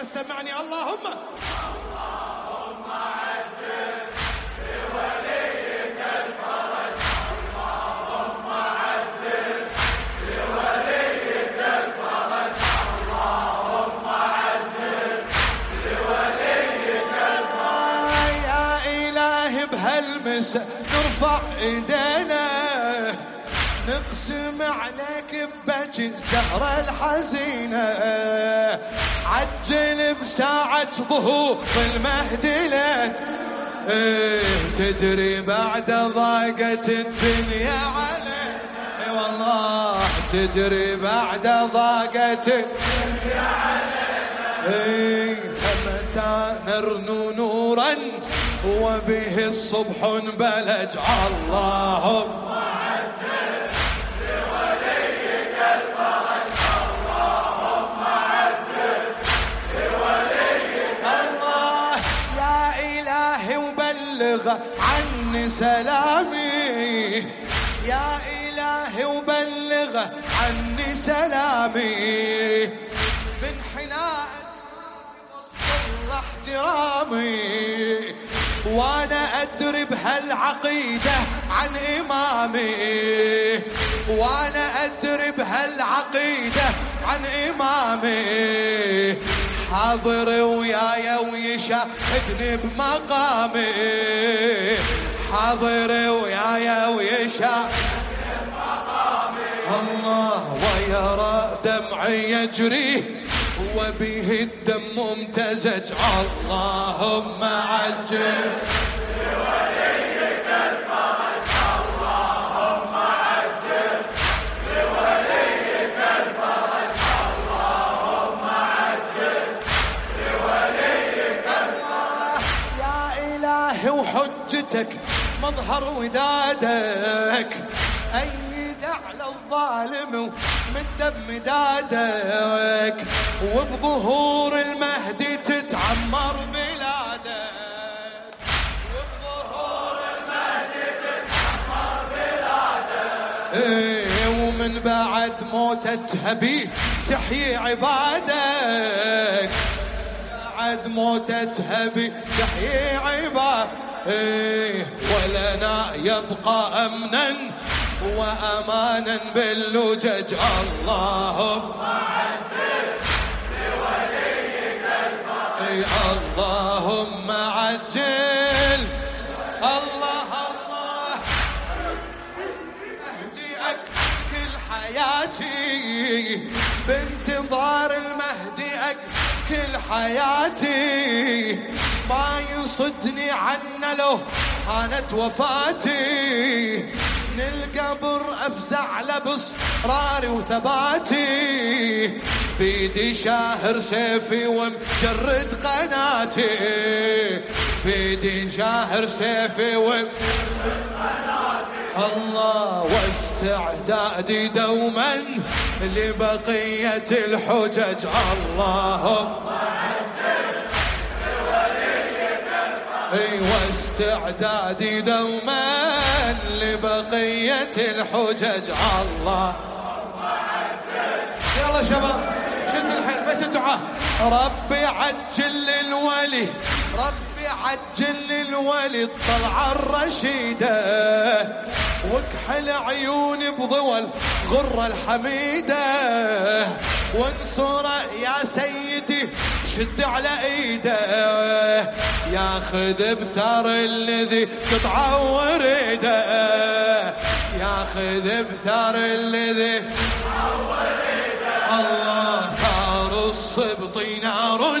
بس سمعني. اللهم اللهم عجل لوليك الفرج اللهم الفرج اللهم الفرج يا نرفع ايدينا نقسم عليك بجي الزهرة الحزينة عجل بساعة ظهور المهدي لك إيه تدري بعد ضاقت الدنيا عليه إيه والله تدري بعد ضاقت الدنيا عليه إيه فمتى نرنو نورا؟ وبه الصبح بلج. اللهم تبلغ عني سلامي. يا إلهي وبلغ عني سلامي. من حناءك وصل احترامي. وأنا أدري بهالعقيدة عن إمامي. وأنا أدري بهالعقيدة عن إمامي. حاضر وياي ويشاهدني بمقامي حاضر وياي ويشاهدني بمقامي الله ويرى دمعي يجري وبه الدم ممتزج. اللهم عجل الله وحجتك مظهر ودادك. أيد على الظالم من دم دادك. وبظهور المهدي تتعمر بلادك. وبظهور المهدي تتعمر بلادك. إيه ومن بعد موتك تهبي تحيي عبادك. بعد موتتها تهبي تحيي عبا إيه، ولنا يبقى أمنا وأمانا باللجج. اللهم عجل لوليك المرض إيه، اللهم عجل. الله الله. اهدي كل حياتي بانتظار الم كل حياتي ما يصدني عنا لو حانت وفاتي. من القبر افزع لبصراري وثباتي. بيدي شاهر سيفي ومجرد قناتي. بيدي شاهر سيفي ومجرد قناتي. الله واستعدادي دوما. لبقية الحجج. اللهم أي واستعدادي دوما لبقية الحجج. الله يلا شباب شد الحين بيت الدعاء. ربي عجل للولي. ربي عجل للولد طلع الرشيدة واكحل عيوني بضوى الغرة الحميدة وانصره يا سيدي شد على إيده. ياخذ بثار الذي قطعه وريده ياخذ بثار الذي الله ثار الصبط نار